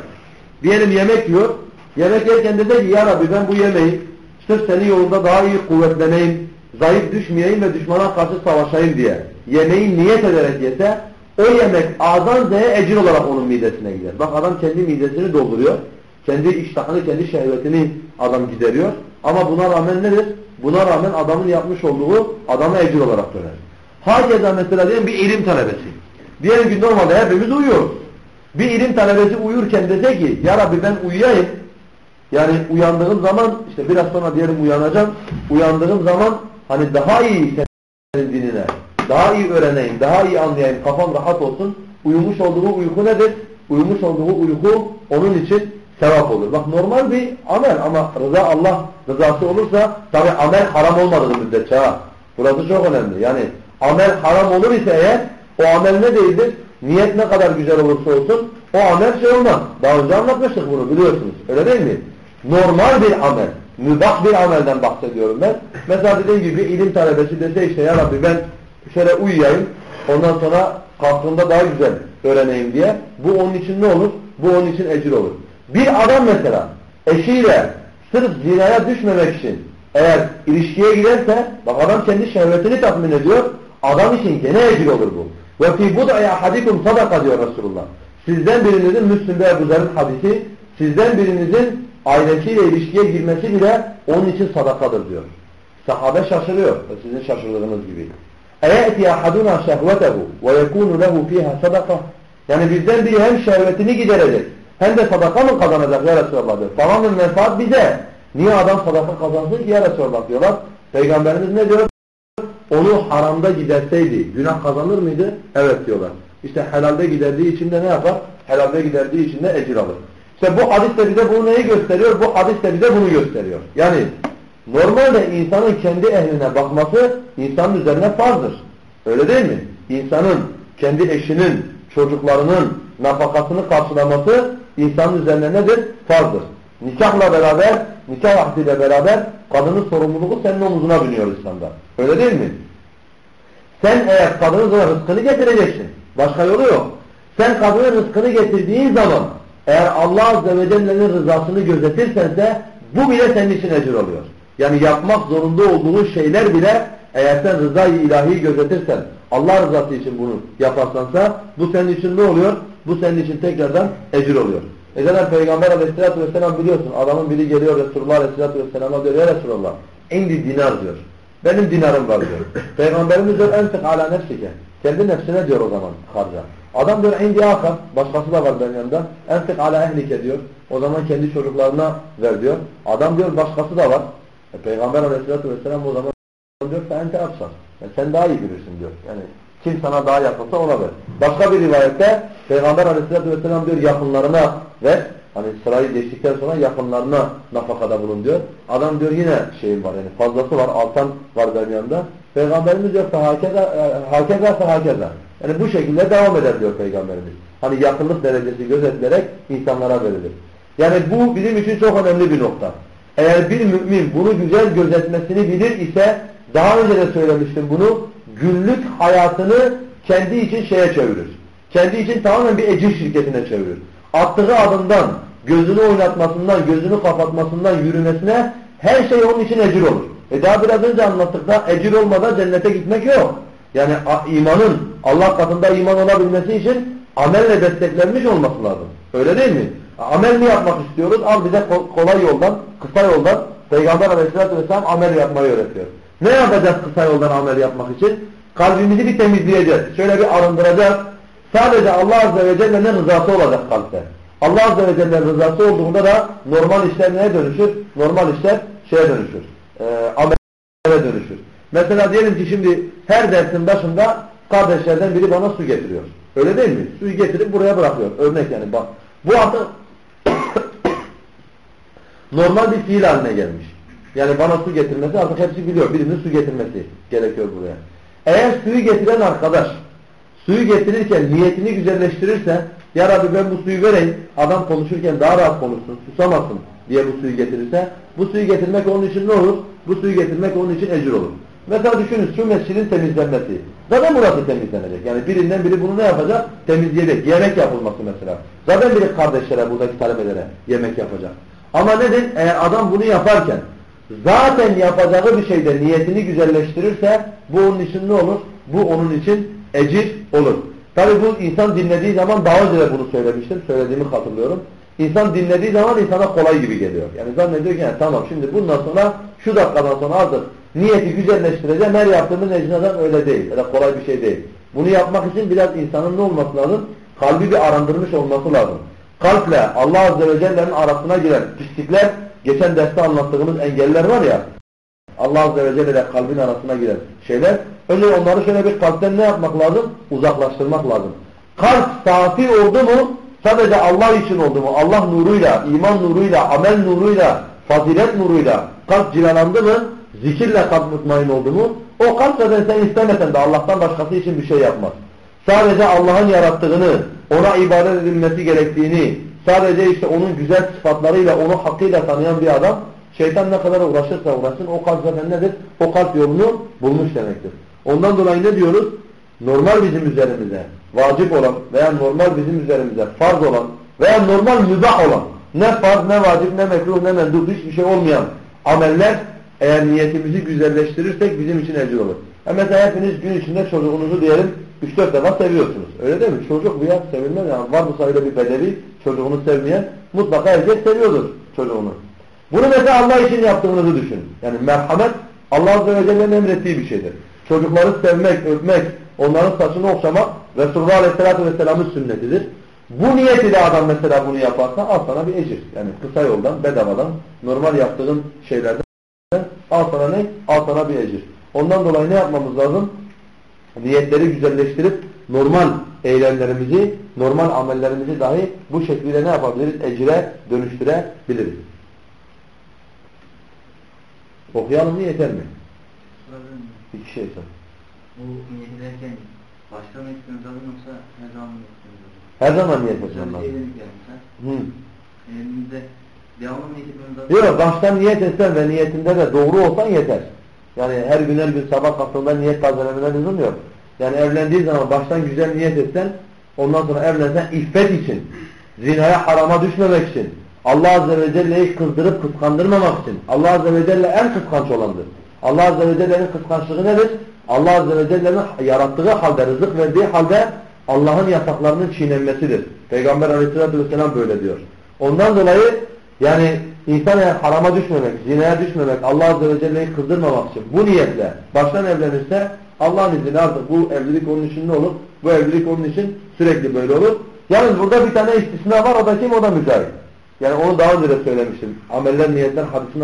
diyelim yemek yiyor yemek yerken dese ki ya Rabbi ben bu yemeği sırf senin yolunda daha iyi kuvvetleneyim zayıf düşmeyeyim ve düşmana karşı savaşayım diye yemeği niyet ederek yese o yemek A'dan Z'ye ecir olarak onun midesine gider. Bak adam kendi midesini dolduruyor. Kendi iştahını, kendi şehvetini adam gideriyor. Ama buna rağmen nedir? Buna rağmen adamın yapmış olduğu adama ecir olarak döner. Hakeza mesela diyelim bir ilim talebesi. Diyelim ki normalde hepimiz uyuyoruz. Bir ilim talebesi uyurken dese ki ya Rabbi ben uyuyayım. Yani uyandığım zaman işte biraz sonra diyelim uyanacağım. Uyandığım zaman hani daha iyi senin dinine, daha iyi öğreneyim, daha iyi anlayayım, kafam rahat olsun. Uyumuş olduğu uyku nedir? Uyumuş olduğu uyku onun için sevap olur. Bak normal bir amel ama rıza Allah rızası olursa tabi amel haram olmadığı müddetçe ha. Burası çok önemli. Yani amel haram olur ise eğer o amel ne değildir? Niyet ne kadar güzel olursa olsun o amel şey olmaz. Daha önce anlatmıştık bunu biliyorsunuz. Öyle değil mi? Normal bir amel. Mübah bir amelden bahsediyorum ben. Mesela dediğim gibi ilim talebesi dese işte ya Rabbi ben şöyle uyuyayım. Ondan sonra kalktığımda daha güzel öğreneyim diye. Bu onun için ne olur? Bu onun için ecir olur. Bir adam mesela eşiyle sırf zinaya düşmemek için eğer ilişkiye giderse bak adam kendi şehvetini tatmin ediyor. Adam için gene ecir olur bu. Ve fî bud'i ahadikum sadaka diyor Resulullah. Sizden birinizin Müslüm Ebu Zer'in hadisi sizden birinizin ailesiyle ilişkiye girmesi bile onun için sadakadır diyor. Sahabe şaşırıyor. Sizin şaşırdığınız gibi. اَيَأْتِي اَحَدُنَا شَهْوَتَهُ وَيَكُونُ لَهُ ف۪يهَا صَدَقَةً Yani bizden biri hem şehvetini giderecek hem de sadaka mı kazanacak ya Resulallah diyor. Tamamen menfaat bize. Niye adam sadaka kazansın ki ya Resulallah diyorlar. Peygamberimiz ne diyor? Onu haramda giderseydi günah kazanır mıydı? Evet diyorlar. İşte helalde giderdiği için de ne yapar? Helalde giderdiği için de ecir alır. İşte bu hadis de bize bunu neyi gösteriyor? Bu hadis de bize bunu gösteriyor. Yani normalde insanın kendi ehline bakması insanın üzerine farzdır. Öyle değil mi? İnsanın kendi eşinin, çocuklarının nafakasını karşılaması insanın üzerine nedir? Farzdır. Nikahla beraber, nikah ahdiyle beraber kadının sorumluluğu senin omuzuna biniyor İslam'da. Öyle değil mi? Sen eğer kadının sana rızkını getireceksin. Başka yolu yok. Sen kadının rızkını getirdiğin zaman eğer Allah Azze ve Celle'nin rızasını gözetirsen de bu bile senin için ecir oluyor. Yani yapmak zorunda olduğun şeyler bile eğer sen rızayı ilahiyi gözetirsen Allah rızası için bunu yaparsansa bu senin için ne oluyor? Bu senin için tekrardan ecir oluyor. E zaten Peygamber aleyhissalatü vesselam biliyorsun adamın biri geliyor Resulullah aleyhissalatü vesselama diyor ya Resulullah indi dinar diyor. Benim dinarım var diyor. Peygamberimiz diyor enfik ala nefsike. Kendi nefsine diyor o zaman harca. Adam diyor indi akar. Başkası da var benim yanımda. Enfik ala ehlike diyor. O zaman kendi çocuklarına ver diyor. Adam diyor başkası da var. E, Peygamber aleyhissalatü vesselam o zaman diyor ente absar. Yani sen daha iyi bilirsin diyor. Yani kim sana daha yakınsa ona ver. Başka bir rivayette Peygamber aleyhissalatü vesselam diyor yakınlarına ver. Hani sırayı geçtikten sonra yakınlarına nafakada bulun diyor. Adam diyor yine şeyim var yani fazlası var altan var benim yanında. Peygamberimiz diyor hakeza hakeza hakeza. Yani bu şekilde devam eder diyor Peygamberimiz. Hani yakınlık derecesi gözetilerek insanlara verilir. Yani bu bizim için çok önemli bir nokta. Eğer bir mümin bunu güzel gözetmesini bilir ise daha önce de söylemiştim bunu günlük hayatını kendi için şeye çevirir. Kendi için tamamen bir ecir şirketine çevirir. Attığı adımdan, gözünü oynatmasından, gözünü kapatmasından yürümesine her şey onun için ecir olur. E daha biraz önce anlattık da ecir olmadan cennete gitmek yok. Yani imanın Allah katında iman olabilmesi için amelle desteklenmiş olması lazım. Öyle değil mi? Amel mi yapmak istiyoruz? Al bize kolay yoldan, kısa yoldan Peygamber aleyhissalatü vesselam amel yapmayı öğretiyor. Ne yapacağız kısa yoldan amel yapmak için? Kalbimizi bir temizleyeceğiz. Şöyle bir arındıracağız. Sadece Allah Azze ve Celle'nin rızası olacak kalpte. Allah Azze ve Celle'nin rızası olduğunda da normal işler neye dönüşür? Normal işler şeye dönüşür. E, amele dönüşür. Mesela diyelim ki şimdi her dersin başında kardeşlerden biri bana su getiriyor. Öyle değil mi? Suyu getirip buraya bırakıyor. Örnek yani bak. Bu artık normal bir fiil haline gelmiş. Yani bana su getirmesi artık hepsi biliyor. Birinin su getirmesi gerekiyor buraya. Eğer suyu getiren arkadaş suyu getirirken niyetini güzelleştirirse ya Rabbi ben bu suyu vereyim adam konuşurken daha rahat konuşsun susamasın diye bu suyu getirirse bu suyu getirmek onun için ne olur? Bu suyu getirmek onun için ecir olur. Mesela düşünün şu mescidin temizlenmesi. Zaten burası temizlenecek. Yani birinden biri bunu ne yapacak? Temizleyecek. Yemek yapılması mesela. Zaten biri kardeşlere buradaki talebelere yemek yapacak. Ama nedir? Eğer adam bunu yaparken zaten yapacağı bir şeyde niyetini güzelleştirirse bu onun için ne olur? Bu onun için ecir olur. Tabi bu insan dinlediği zaman daha önce de bunu söylemiştim. Söylediğimi hatırlıyorum. İnsan dinlediği zaman insana kolay gibi geliyor. Yani zannediyor ki yani, tamam şimdi bundan sonra şu dakikadan sonra artık niyeti güzelleştireceğim. Her yaptığımız ecnadan öyle değil. Da kolay bir şey değil. Bunu yapmak için biraz insanın ne olması lazım? Kalbi bir arındırmış olması lazım. Kalple Allah Azze ve Celle'nin arasına giren pislikler, geçen derste anlattığımız engeller var ya, Allah Azze ve Celle kalbin arasına giren şeyler, önce onları şöyle bir kalpten ne yapmak lazım? Uzaklaştırmak lazım. Kalp safi oldu mu, sadece Allah için oldu mu, Allah nuruyla, iman nuruyla, amel nuruyla, fazilet nuruyla kalp cilalandı mı, zikirle kalp mutmain oldu mu, o kalp zaten sen istemesen de Allah'tan başkası için bir şey yapmaz. Sadece Allah'ın yarattığını, ona ibadet edilmesi gerektiğini, sadece işte onun güzel sıfatlarıyla, onu hakkıyla tanıyan bir adam, şeytan ne kadar uğraşırsa uğraşsın, o kalp zaten nedir? O kalp yolunu bulmuş demektir. Ondan dolayı ne diyoruz? Normal bizim üzerimize, vacip olan veya normal bizim üzerimize farz olan veya normal mübah olan, ne farz, ne vacip, ne mekruh, ne mendup, hiçbir şey olmayan ameller eğer niyetimizi güzelleştirirsek bizim için ecir olur. Ya mesela hepiniz gün içinde çocuğunuzu diyelim 3-4 defa seviyorsunuz. Öyle değil mi? Çocuk bu ya sevilmez yani. Var bu sayıda bir bedevi çocuğunu sevmeyen mutlaka herkes seviyordur çocuğunu. Bunu mesela Allah için yaptığınızı düşünün. Yani merhamet Allah Azze ve Celle'nin emrettiği bir şeydir. Çocukları sevmek, öpmek, onların saçını okşamak Resulullah Aleyhisselatü Vesselam'ın sünnetidir. Bu niyet ile adam mesela bunu yaparsa al sana bir ecir. Yani kısa yoldan, bedavadan, normal yaptığın şeylerden al sana ne? Al sana bir ecir. Ondan dolayı ne yapmamız lazım? Niyetleri güzelleştirip normal eylemlerimizi, normal amellerimizi dahi bu şekilde ne yapabiliriz? Ecire dönüştürebiliriz. Okuyalım mı yeter mi? İki şey sor. Bu niyet ederken başka mı etmemiz lazım yoksa her zaman mı lazım? Her zaman niyet etmem bir lazım. Hı. Elimizde devamlı niyet etmemiz lazım. Yok baştan niyet etsen ve niyetinde de doğru olsan yeter. Yani her gün her gün sabah kalktığında niyet tazelemene lüzum yok. Yani evlendiği zaman baştan güzel niyet etsen ondan sonra evlensen iffet için, zinaya harama düşmemek için, Allah Azze ve Celle'yi kızdırıp kıskandırmamak için. Allah Azze ve Celle en kıskanç olandır. Allah Azze ve Celle'nin kıskançlığı nedir? Allah Azze ve Celle'nin yarattığı halde, rızık verdiği halde Allah'ın yasaklarının çiğnenmesidir. Peygamber Aleyhisselatü Vesselam böyle diyor. Ondan dolayı yani insan eğer harama düşmemek, zinaya düşmemek, Allah Azze ve Celle'yi kızdırmamak için bu niyetle baştan evlenirse Allah'ın izniyle artık bu evlilik onun için ne olur? Bu evlilik onun için sürekli böyle olur. Yalnız burada bir tane istisna var o da kim? O da mücahit. Yani onu daha önce de söylemiştim. Ameller niyetler hadisini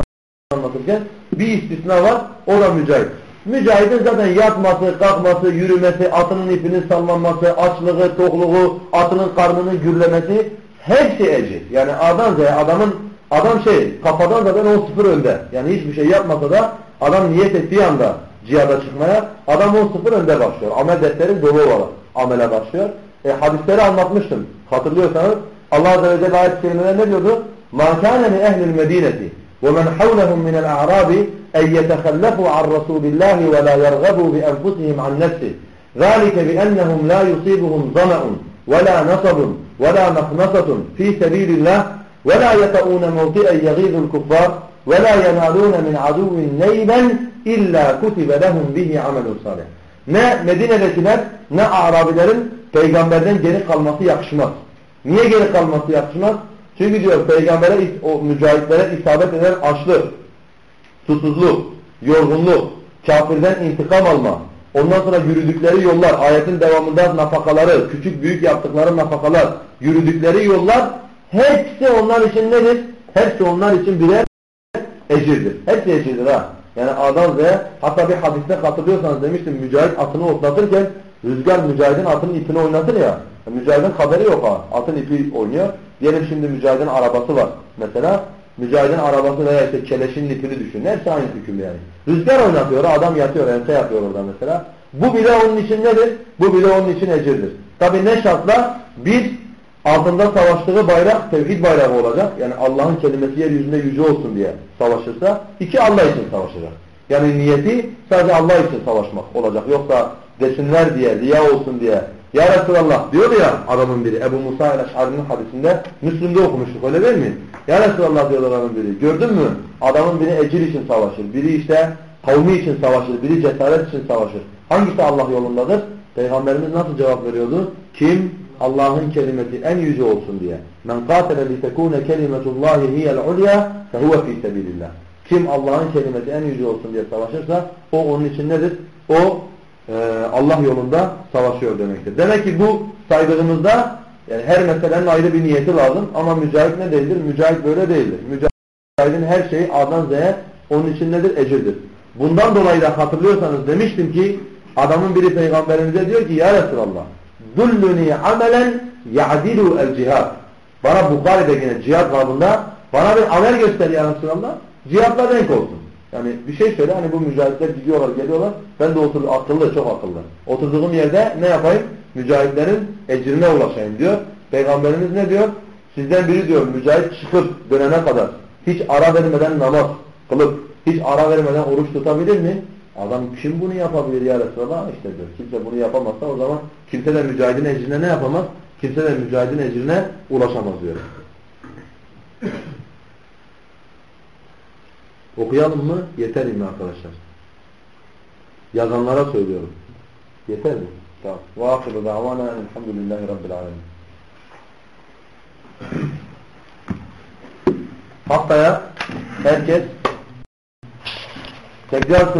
anlatırken bir istisna var o da mücahit. Mücahidin zaten yatması, kalkması, yürümesi, atının ipinin sallanması, açlığı, tokluğu, atının karnının gürlemesi hepsi ecir. Yani A'dan Z'ye adamın adam şey kafadan zaten o sıfır önde. Yani hiçbir şey yapmasa da adam niyet ettiği anda cihada çıkmaya adam o sıfır önde başlıyor. Amel defteri dolu olarak amele başlıyor. E, hadisleri anlatmıştım. Hatırlıyorsanız Allah Azze ve Celle ayet-i kerimeler ne diyordu? مَا كَانَ لِأَهْلِ الْمَد۪ينَةِ وَمَنْ حَوْلَهُمْ مِنَ الْأَعْرَابِ اَنْ يَتَخَلَّفُوا عَنْ رَسُولِ اللّٰهِ وَلَا يَرْغَبُوا بِأَنْفُسِهِمْ عَنْ نَفْسِهِ ذَٰلِكَ بِأَنَّهُمْ لَا يُصِيبُهُمْ ظَمَأٌ وَلَا نَصَبٌ وَلَا مَخْنَصَةٌ فِي سَب۪يلِ اللّٰهِ وَلَا يَتَؤُونَ مَوْطِئًا يَغِيظُ الْكُفَّارِ ve la yenalûne min aduvvin neyben illa kutibe lehum bihi amelun salih. Ne Medine'dekiler ne Arabilerin peygamberden geri kalması yakışmaz. Niye geri kalması yakışmaz? Çünkü diyor peygambere, o mücahitlere isabet eden açlık, susuzluk, yorgunluk, kafirden intikam alma, ondan sonra yürüdükleri yollar, ayetin devamında nafakaları, küçük büyük yaptıkları nafakalar, yürüdükleri yollar hepsi onlar için nedir? Hepsi onlar için birer ecirdir. Hepsi ecirdir ha. Yani A'dan Z'ye hatta bir hadiste katılıyorsanız demiştim mücahit atını otlatırken rüzgar mücahidin atının ipini oynatır ya. Mücahidin haberi yok ha. Atın ipi oynuyor. Diyelim şimdi mücahidin arabası var. Mesela mücahidin arabası veya işte keleşin ipini düşün. Hepsi aynı hüküm yani. Rüzgar oynatıyor. Adam yatıyor. Ense yapıyor orada mesela. Bu bile onun için nedir? Bu bile onun için ecirdir. Tabi ne şartla? Bir, altında savaştığı bayrak tevhid bayrağı olacak. Yani Allah'ın kelimesi yeryüzünde yüce olsun diye savaşırsa. iki Allah için savaşacak. Yani niyeti sadece Allah için savaşmak olacak. Yoksa desinler diye, riya olsun diye. Ya Resulallah diyordu ya adamın biri Ebu Musa el-Eş'ari'nin hadisinde Müslüm'de okumuştuk öyle değil mi? Ya Resulallah diyor adamın biri. Gördün mü? Adamın biri ecir için savaşır. Biri işte kavmi için savaşır. Biri cesaret için savaşır. Hangisi Allah yolundadır? Peygamberimiz nasıl cevap veriyordu? Kim Allah'ın kelimesi en yüce olsun diye. Men qatele li tekune kelimetullahi hiyel ulya fehuve fi sebilillah. Kim Allah'ın kelimesi en yüce olsun diye savaşırsa o onun için nedir? O e, Allah yolunda savaşıyor demektir. Demek ki bu saydığımızda yani her meselenin ayrı bir niyeti lazım ama mücahit ne değildir? Mücahit böyle değildir. Mücahidin her şeyi A'dan Z'ye onun için nedir? Ecirdir. Bundan dolayı da hatırlıyorsanız demiştim ki adamın biri peygamberimize diyor ki ya Resulallah dulluni amelen ya'dilu el cihad. Bana Bukhari'de yine cihad babında bana bir amel göster ya Resulallah. Cihadla denk olsun. Yani bir şey söyle hani bu mücahitler gidiyorlar geliyorlar. Ben de otur akıllı çok akıllı. Oturduğum yerde ne yapayım? Mücahitlerin ecrine ulaşayım diyor. Peygamberimiz ne diyor? Sizden biri diyor mücahit çıkıp dönene kadar hiç ara vermeden namaz kılıp hiç ara vermeden oruç tutabilir mi? Adam kim bunu yapabilir ya Resulallah? İşte diyor. Kimse bunu yapamazsa o zaman kimse de mücahidin ecrine ne yapamaz? Kimse de mücahidin ecrine ulaşamaz diyor. Okuyalım mı? Yeter mi arkadaşlar? Yazanlara söylüyorum. Yeter mi? Tamam. Ahiru davana elhamdülillahi rabbil alemin. Haftaya herkes tekrar söylüyorum.